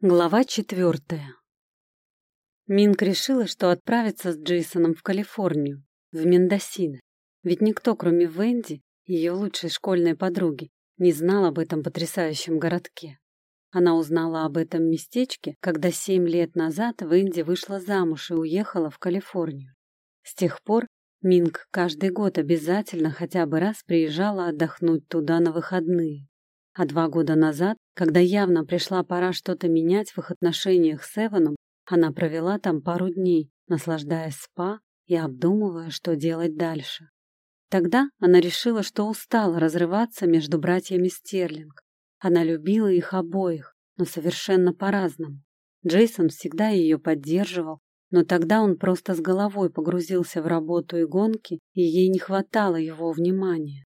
Глава четвертая. Минк решила, что отправится с Джейсоном в Калифорнию, в Мендосино. Ведь никто, кроме Венди, ее лучшей школьной подруги, не знал об этом потрясающем городке. Она узнала об этом местечке, когда семь лет назад Венди вышла замуж и уехала в Калифорнию. С тех пор Минк каждый год обязательно хотя бы раз приезжала отдохнуть туда на выходные. А два года назад, когда явно пришла пора что-то менять в их отношениях с Эваном, она провела там пару дней, наслаждаясь спа и обдумывая, что делать дальше. Тогда она решила, что устала разрываться между братьями Стерлинг. Она любила их обоих, но совершенно по-разному. Джейсон всегда ее поддерживал, но тогда он просто с головой погрузился в работу и гонки, и ей не хватало его внимания.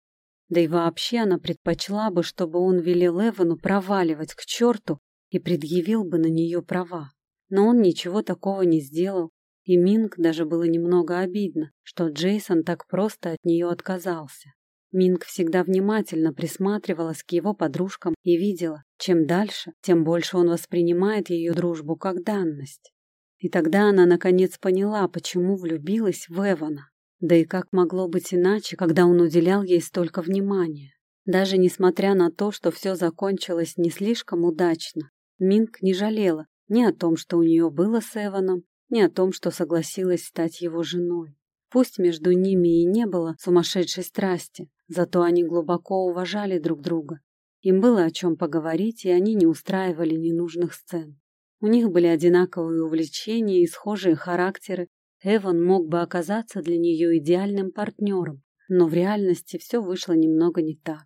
Да и вообще она предпочла бы, чтобы он велел Эвану проваливать к черту и предъявил бы на нее права. Но он ничего такого не сделал, и Минг даже было немного обидно, что Джейсон так просто от нее отказался. Минг всегда внимательно присматривалась к его подружкам и видела, чем дальше, тем больше он воспринимает ее дружбу как данность. И тогда она наконец поняла, почему влюбилась в Эвана. Да и как могло быть иначе, когда он уделял ей столько внимания? Даже несмотря на то, что все закончилось не слишком удачно, Минк не жалела ни о том, что у нее было с Эваном, ни о том, что согласилась стать его женой. Пусть между ними и не было сумасшедшей страсти, зато они глубоко уважали друг друга. Им было о чем поговорить, и они не устраивали ненужных сцен. У них были одинаковые увлечения и схожие характеры, Эван мог бы оказаться для нее идеальным партнером, но в реальности все вышло немного не так.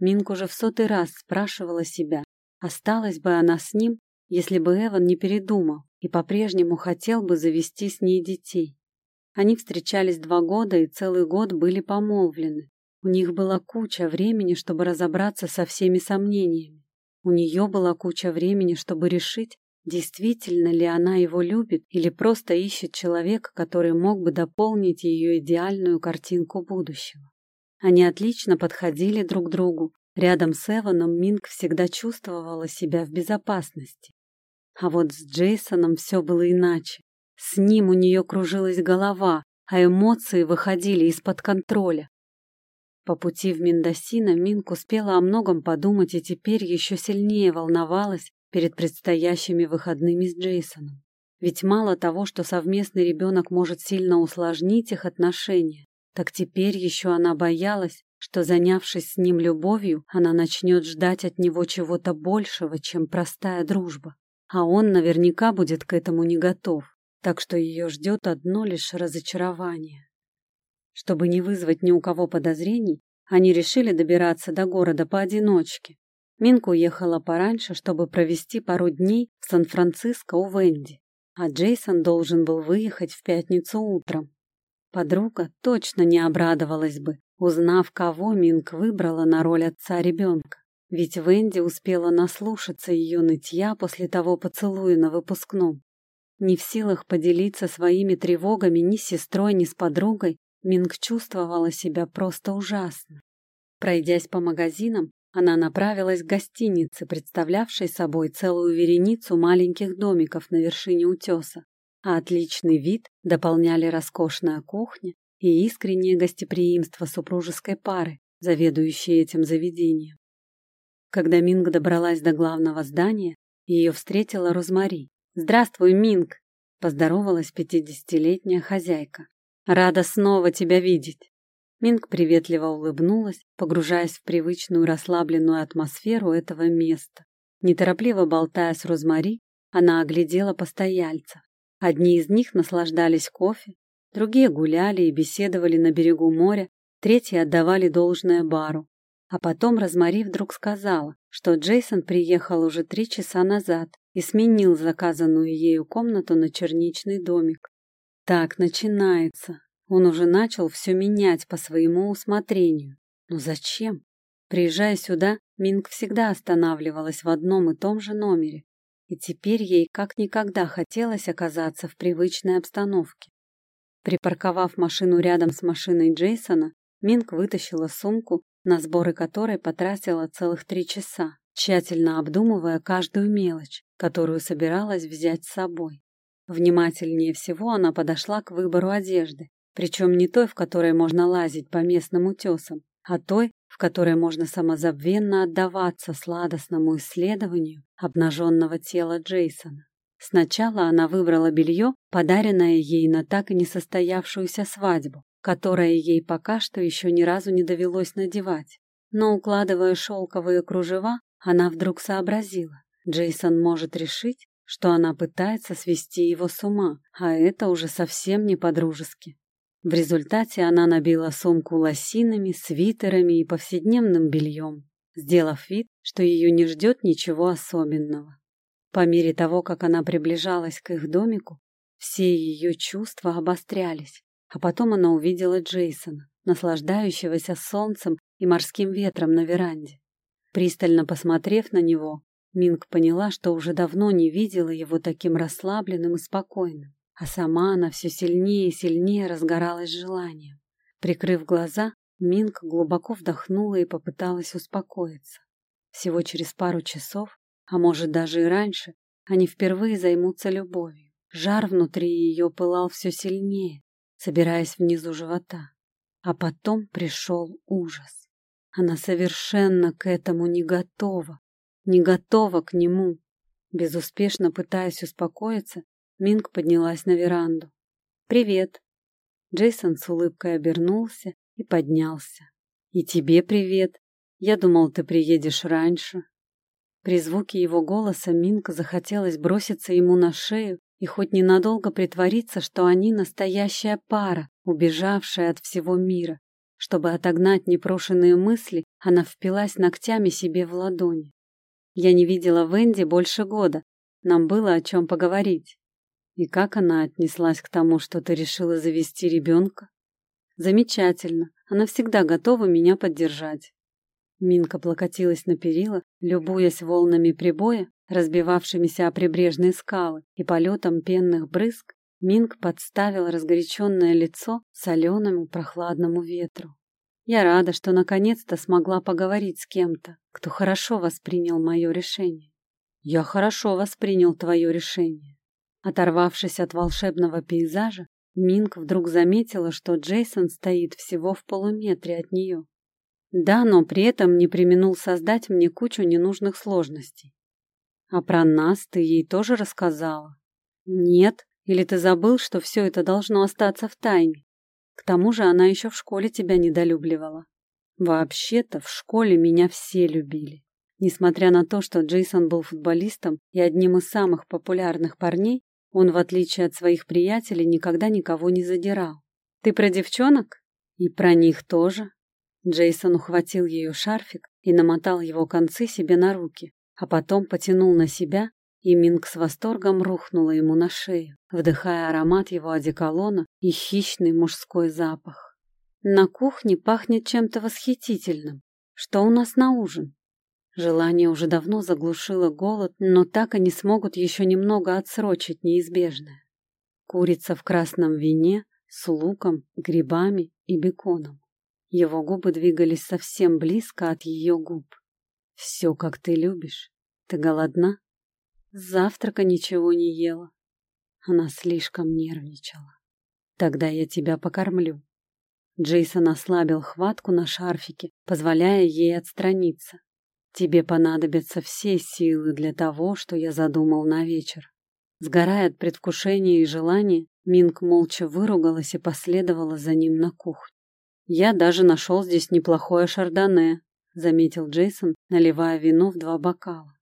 Минк уже в сотый раз спрашивала себя, осталась бы она с ним, если бы Эван не передумал и по-прежнему хотел бы завести с ней детей. Они встречались два года и целый год были помолвлены. У них была куча времени, чтобы разобраться со всеми сомнениями. У нее была куча времени, чтобы решить, Действительно ли она его любит или просто ищет человека, который мог бы дополнить ее идеальную картинку будущего? Они отлично подходили друг другу. Рядом с Эваном Минг всегда чувствовала себя в безопасности. А вот с Джейсоном все было иначе. С ним у нее кружилась голова, а эмоции выходили из-под контроля. По пути в Мендосино Минк успела о многом подумать и теперь еще сильнее волновалась, перед предстоящими выходными с Джейсоном. Ведь мало того, что совместный ребенок может сильно усложнить их отношения, так теперь еще она боялась, что, занявшись с ним любовью, она начнет ждать от него чего-то большего, чем простая дружба. А он наверняка будет к этому не готов, так что ее ждет одно лишь разочарование. Чтобы не вызвать ни у кого подозрений, они решили добираться до города поодиночке, Минка уехала пораньше, чтобы провести пару дней в Сан-Франциско у Венди, а Джейсон должен был выехать в пятницу утром. Подруга точно не обрадовалась бы, узнав, кого Минк выбрала на роль отца ребенка. Ведь Венди успела наслушаться ее нытья после того поцелуя на выпускном. Не в силах поделиться своими тревогами ни с сестрой, ни с подругой, Минг чувствовала себя просто ужасно. Пройдясь по магазинам, она направилась к гостинице, представлявшей собой целую вереницу маленьких домиков на вершине утеса, а отличный вид дополняли роскошная кухня и искреннее гостеприимство супружеской пары, заведующей этим заведением. Когда Минг добралась до главного здания, ее встретила Розмари. «Здравствуй, Минг!» — поздоровалась пятидесятилетняя хозяйка. «Рада снова тебя видеть!» Минг приветливо улыбнулась, погружаясь в привычную расслабленную атмосферу этого места. Неторопливо болтая с Розмари, она оглядела постояльцев. Одни из них наслаждались кофе, другие гуляли и беседовали на берегу моря, третьи отдавали должное бару. А потом Розмари вдруг сказала, что Джейсон приехал уже три часа назад и сменил заказанную ею комнату на черничный домик. Так начинается. Он уже начал все менять по своему усмотрению. Но зачем? Приезжая сюда, Минг всегда останавливалась в одном и том же номере, и теперь ей как никогда хотелось оказаться в привычной обстановке. Припарковав машину рядом с машиной Джейсона, Минг вытащила сумку, на сборы которой потратила целых три часа, тщательно обдумывая каждую мелочь, которую собиралась взять с собой. Внимательнее всего она подошла к выбору одежды, причем не той, в которой можно лазить по местным утесам, а той, в которой можно самозабвенно отдаваться сладостному исследованию обнаженного тела Джейсона. Сначала она выбрала белье, подаренное ей на так и не состоявшуюся свадьбу, которое ей пока что еще ни разу не довелось надевать. Но, укладывая шелковые кружева, она вдруг сообразила. Джейсон может решить, что она пытается свести его с ума, а это уже совсем не по-дружески. В результате она набила сумку лосинами, свитерами и повседневным бельем, сделав вид, что ее не ждет ничего особенного. По мере того, как она приближалась к их домику, все ее чувства обострялись, а потом она увидела Джейсона, наслаждающегося солнцем и морским ветром на веранде. Пристально посмотрев на него, Минг поняла, что уже давно не видела его таким расслабленным и спокойным, а сама она все сильнее и сильнее разгоралась желанием. Прикрыв глаза, Минг глубоко вдохнула и попыталась успокоиться. Всего через пару часов, а может даже и раньше, они впервые займутся любовью. Жар внутри ее пылал все сильнее, собираясь внизу живота. А потом пришел ужас. Она совершенно к этому не готова, не готова к нему. Безуспешно пытаясь успокоиться, Минг поднялась на веранду. «Привет!» Джейсон с улыбкой обернулся и поднялся. «И тебе привет! Я думал, ты приедешь раньше». При звуке его голоса Минка захотелось броситься ему на шею и хоть ненадолго притвориться, что они настоящая пара, убежавшая от всего мира. Чтобы отогнать непрошенные мысли, она впилась ногтями себе в ладони. Я не видела Венди больше года. Нам было о чем поговорить. И как она отнеслась к тому, что ты решила завести ребенка? Замечательно. Она всегда готова меня поддержать. Минка плакатилась на перила, любуясь волнами прибоя, разбивавшимися о прибрежные скалы и полетом пенных брызг, Минк подставил разгоряченное лицо соленому прохладному ветру. Я рада, что наконец-то смогла поговорить с кем-то, кто хорошо воспринял мое решение. Я хорошо воспринял твое решение. Оторвавшись от волшебного пейзажа, Минк вдруг заметила, что Джейсон стоит всего в полуметре от нее. Да, но при этом не применул создать мне кучу ненужных сложностей. А про нас ты ей тоже рассказала? Нет, или ты забыл, что все это должно остаться в тайне? К тому же она еще в школе тебя недолюбливала. Вообще-то в школе меня все любили. Несмотря на то, что Джейсон был футболистом и одним из самых популярных парней, он, в отличие от своих приятелей, никогда никого не задирал. Ты про девчонок? И про них тоже. Джейсон ухватил ее шарфик и намотал его концы себе на руки, а потом потянул на себя и Минг с восторгом рухнула ему на шею, вдыхая аромат его одеколона и хищный мужской запах. На кухне пахнет чем-то восхитительным. Что у нас на ужин? Желание уже давно заглушило голод, но так они смогут еще немного отсрочить неизбежное. Курица в красном вине с луком, грибами и беконом. Его губы двигались совсем близко от ее губ. «Все, как ты любишь. Ты голодна?» завтрака ничего не ела. Она слишком нервничала. Тогда я тебя покормлю. Джейсон ослабил хватку на шарфике, позволяя ей отстраниться. Тебе понадобятся все силы для того, что я задумал на вечер. Сгорая от предвкушения и желания, Минк молча выругалась и последовала за ним на кухню. «Я даже нашел здесь неплохое шардоне», — заметил Джейсон, наливая вино в два бокала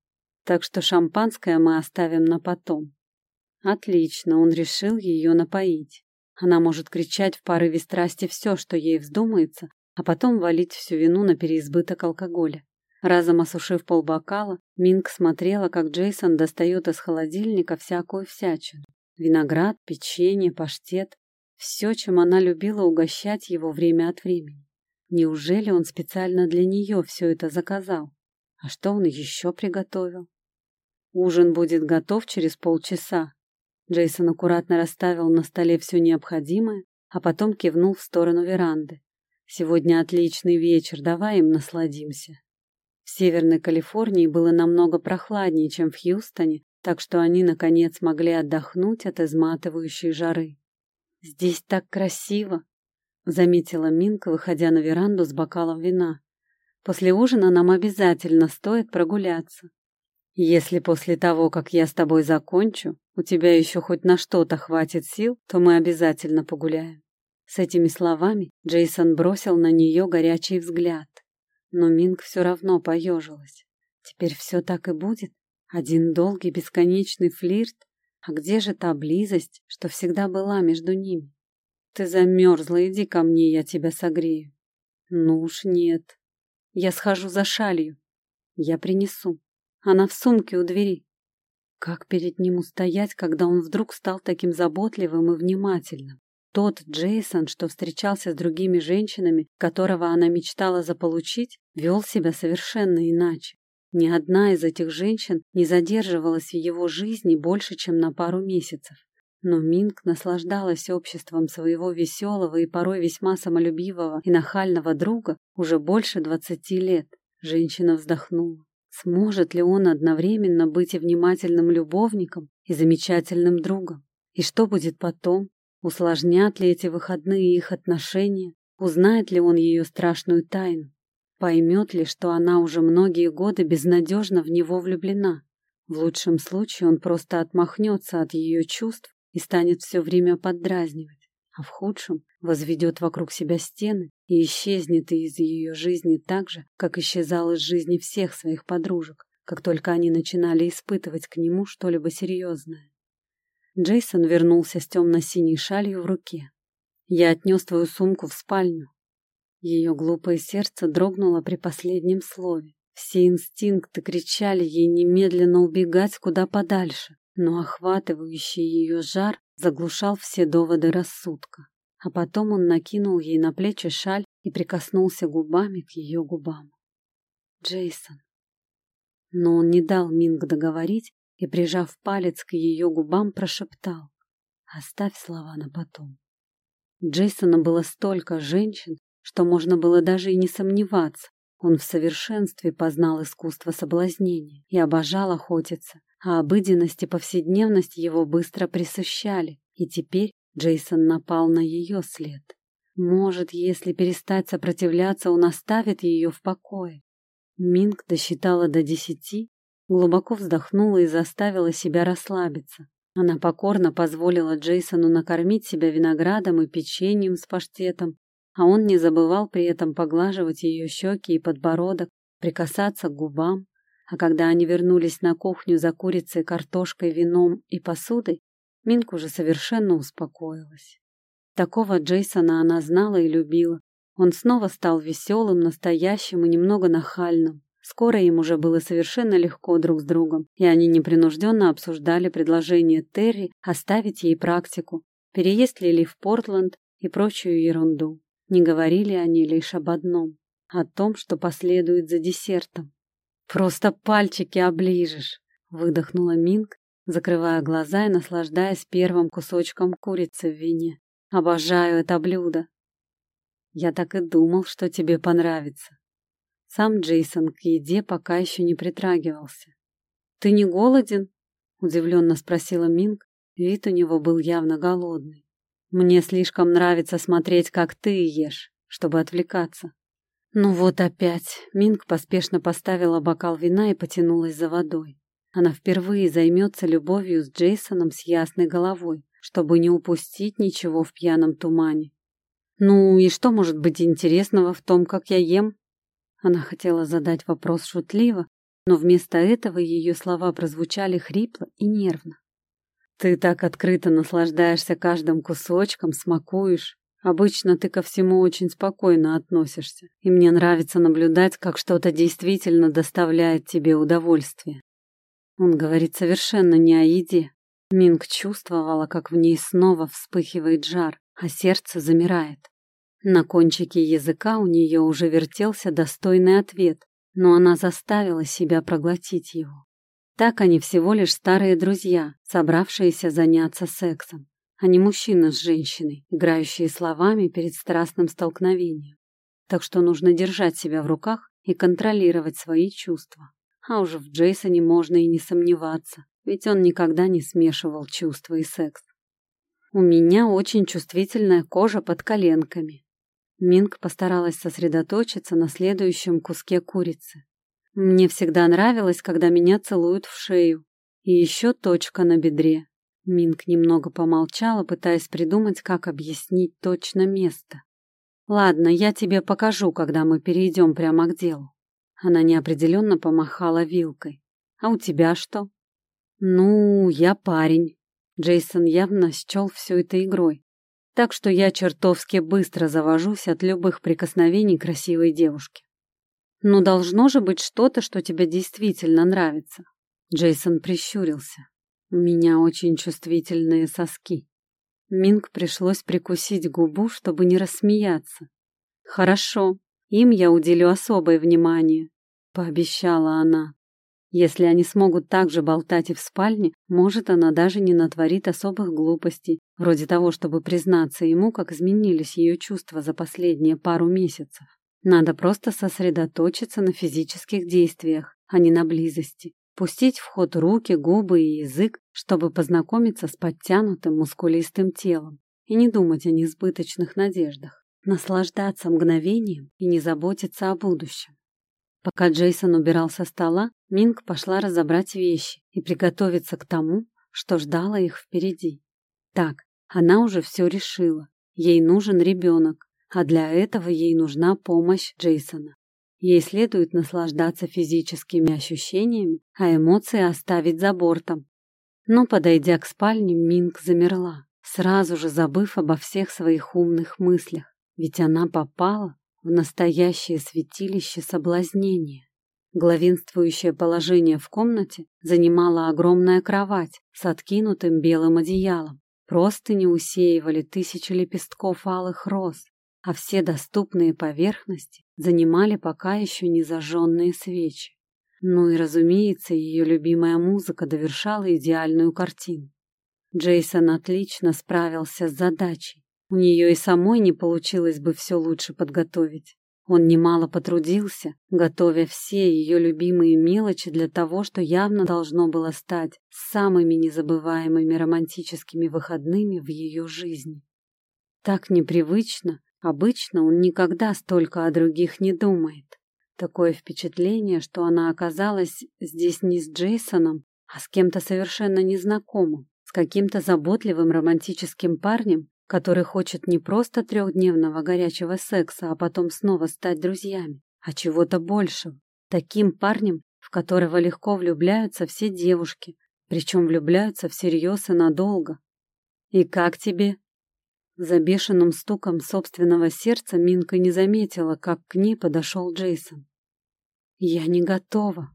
так что шампанское мы оставим на потом. Отлично, он решил ее напоить. Она может кричать в порыве страсти все, что ей вздумается, а потом валить всю вину на переизбыток алкоголя. Разом осушив полбокала, Минг смотрела, как Джейсон достает из холодильника всякую всячину. Виноград, печенье, паштет. Все, чем она любила угощать его время от времени. Неужели он специально для нее все это заказал? А что он еще приготовил? Ужин будет готов через полчаса. Джейсон аккуратно расставил на столе все необходимое, а потом кивнул в сторону веранды. Сегодня отличный вечер, давай им насладимся. В Северной Калифорнии было намного прохладнее, чем в Хьюстоне, так что они, наконец, могли отдохнуть от изматывающей жары. «Здесь так красиво!» — заметила Минка, выходя на веранду с бокалом вина. «После ужина нам обязательно стоит прогуляться. Если после того, как я с тобой закончу, у тебя еще хоть на что-то хватит сил, то мы обязательно погуляем». С этими словами Джейсон бросил на нее горячий взгляд. Но Минг все равно поежилась. Теперь все так и будет? Один долгий бесконечный флирт? А где же та близость, что всегда была между ними? Ты замерзла, иди ко мне, я тебя согрею. Ну уж нет. Я схожу за шалью. Я принесу. Она в сумке у двери. Как перед ним устоять, когда он вдруг стал таким заботливым и внимательным? Тот Джейсон, что встречался с другими женщинами, которого она мечтала заполучить, вел себя совершенно иначе. Ни одна из этих женщин не задерживалась в его жизни больше, чем на пару месяцев. Но Минг наслаждалась обществом своего веселого и порой весьма самолюбивого и нахального друга уже больше двадцати лет. Женщина вздохнула. Сможет ли он одновременно быть и внимательным любовником, и замечательным другом? И что будет потом? Усложнят ли эти выходные их отношения? Узнает ли он ее страшную тайну? Поймет ли, что она уже многие годы безнадежно в него влюблена? В лучшем случае он просто отмахнется от ее чувств и станет все время поддразнивать, а в худшем возведет вокруг себя стены и исчезнет из ее жизни так же, как исчезал из жизни всех своих подружек, как только они начинали испытывать к нему что-либо серьезное. Джейсон вернулся с темно-синей шалью в руке. «Я отнес твою сумку в спальню». Ее глупое сердце дрогнуло при последнем слове. Все инстинкты кричали ей немедленно убегать куда подальше, но охватывающий ее жар заглушал все доводы рассудка. А потом он накинул ей на плечи шаль и прикоснулся губами к ее губам. Джейсон. Но он не дал Минг договорить, и, прижав палец к ее губам, прошептал «Оставь слова на потом». У Джейсона было столько женщин, что можно было даже и не сомневаться. Он в совершенстве познал искусство соблазнения и обожал охотиться, а обыденность и повседневность его быстро присущали, и теперь Джейсон напал на ее след. Может, если перестать сопротивляться, он оставит ее в покое. Минг досчитала до десяти Глубоко вздохнула и заставила себя расслабиться. Она покорно позволила Джейсону накормить себя виноградом и печеньем с паштетом, а он не забывал при этом поглаживать ее щеки и подбородок, прикасаться к губам. А когда они вернулись на кухню за курицей, картошкой, вином и посудой, Минка уже совершенно успокоилась. Такого Джейсона она знала и любила. Он снова стал веселым, настоящим и немного нахальным. Скоро им уже было совершенно легко друг с другом, и они непринужденно обсуждали предложение Терри оставить ей практику, переезд ли в Портленд и прочую ерунду. Не говорили они лишь об одном — о том, что последует за десертом. «Просто пальчики оближешь!» — выдохнула Минг, закрывая глаза и наслаждаясь первым кусочком курицы в вине. «Обожаю это блюдо!» «Я так и думал, что тебе понравится!» Сам Джейсон к еде пока еще не притрагивался. «Ты не голоден?» — удивленно спросила Минг. Вид у него был явно голодный. «Мне слишком нравится смотреть, как ты ешь, чтобы отвлекаться». Ну вот опять. Минг поспешно поставила бокал вина и потянулась за водой. Она впервые займется любовью с Джейсоном с ясной головой, чтобы не упустить ничего в пьяном тумане. «Ну и что может быть интересного в том, как я ем?» Она хотела задать вопрос шутливо, но вместо этого ее слова прозвучали хрипло и нервно. «Ты так открыто наслаждаешься каждым кусочком, смакуешь. Обычно ты ко всему очень спокойно относишься, и мне нравится наблюдать, как что-то действительно доставляет тебе удовольствие». Он говорит совершенно не о еде. Минг чувствовала, как в ней снова вспыхивает жар, а сердце замирает. На кончике языка у нее уже вертелся достойный ответ, но она заставила себя проглотить его. Так они всего лишь старые друзья, собравшиеся заняться сексом, а не мужчина с женщиной, играющие словами перед страстным столкновением. Так что нужно держать себя в руках и контролировать свои чувства. А уже в Джейсоне можно и не сомневаться, ведь он никогда не смешивал чувства и секс. У меня очень чувствительная кожа под коленками. Минг постаралась сосредоточиться на следующем куске курицы. Мне всегда нравилось, когда меня целуют в шею. И еще точка на бедре. Минг немного помолчала, пытаясь придумать, как объяснить точно место. «Ладно, я тебе покажу, когда мы перейдем прямо к делу». Она неопределенно помахала вилкой. «А у тебя что?» «Ну, я парень». Джейсон явно счел все это игрой. Так что я чертовски быстро завожусь от любых прикосновений красивой девушки. «Ну, должно же быть что-то, что тебе действительно нравится». Джейсон прищурился. «У меня очень чувствительные соски». Минг пришлось прикусить губу, чтобы не рассмеяться. «Хорошо, им я уделю особое внимание», — пообещала она. Если они смогут так же болтать и в спальне, может, она даже не натворит особых глупостей, вроде того, чтобы признаться ему, как изменились ее чувства за последние пару месяцев. Надо просто сосредоточиться на физических действиях, а не на близости. Пустить в ход руки, губы и язык, чтобы познакомиться с подтянутым мускулистым телом и не думать о несбыточных надеждах. Наслаждаться мгновением и не заботиться о будущем. Пока Джейсон убирал со стола, Минг пошла разобрать вещи и приготовиться к тому, что ждало их впереди. Так, она уже все решила. Ей нужен ребенок, а для этого ей нужна помощь Джейсона. Ей следует наслаждаться физическими ощущениями, а эмоции оставить за бортом. Но, подойдя к спальне, Минг замерла, сразу же забыв обо всех своих умных мыслях, ведь она попала в настоящее святилище соблазнения. Главенствующее положение в комнате занимала огромная кровать с откинутым белым одеялом. Просто не усеивали тысячи лепестков алых роз, а все доступные поверхности занимали пока еще не зажженные свечи. Ну и, разумеется, ее любимая музыка довершала идеальную картину. Джейсон отлично справился с задачей. У нее и самой не получилось бы все лучше подготовить. Он немало потрудился, готовя все ее любимые мелочи для того, что явно должно было стать самыми незабываемыми романтическими выходными в ее жизни. Так непривычно, обычно он никогда столько о других не думает. Такое впечатление, что она оказалась здесь не с Джейсоном, а с кем-то совершенно незнакомым, с каким-то заботливым романтическим парнем, который хочет не просто трехдневного горячего секса, а потом снова стать друзьями, а чего-то большего. Таким парнем, в которого легко влюбляются все девушки, причем влюбляются всерьез и надолго. «И как тебе?» За бешеным стуком собственного сердца Минка не заметила, как к ней подошел Джейсон. «Я не готова»,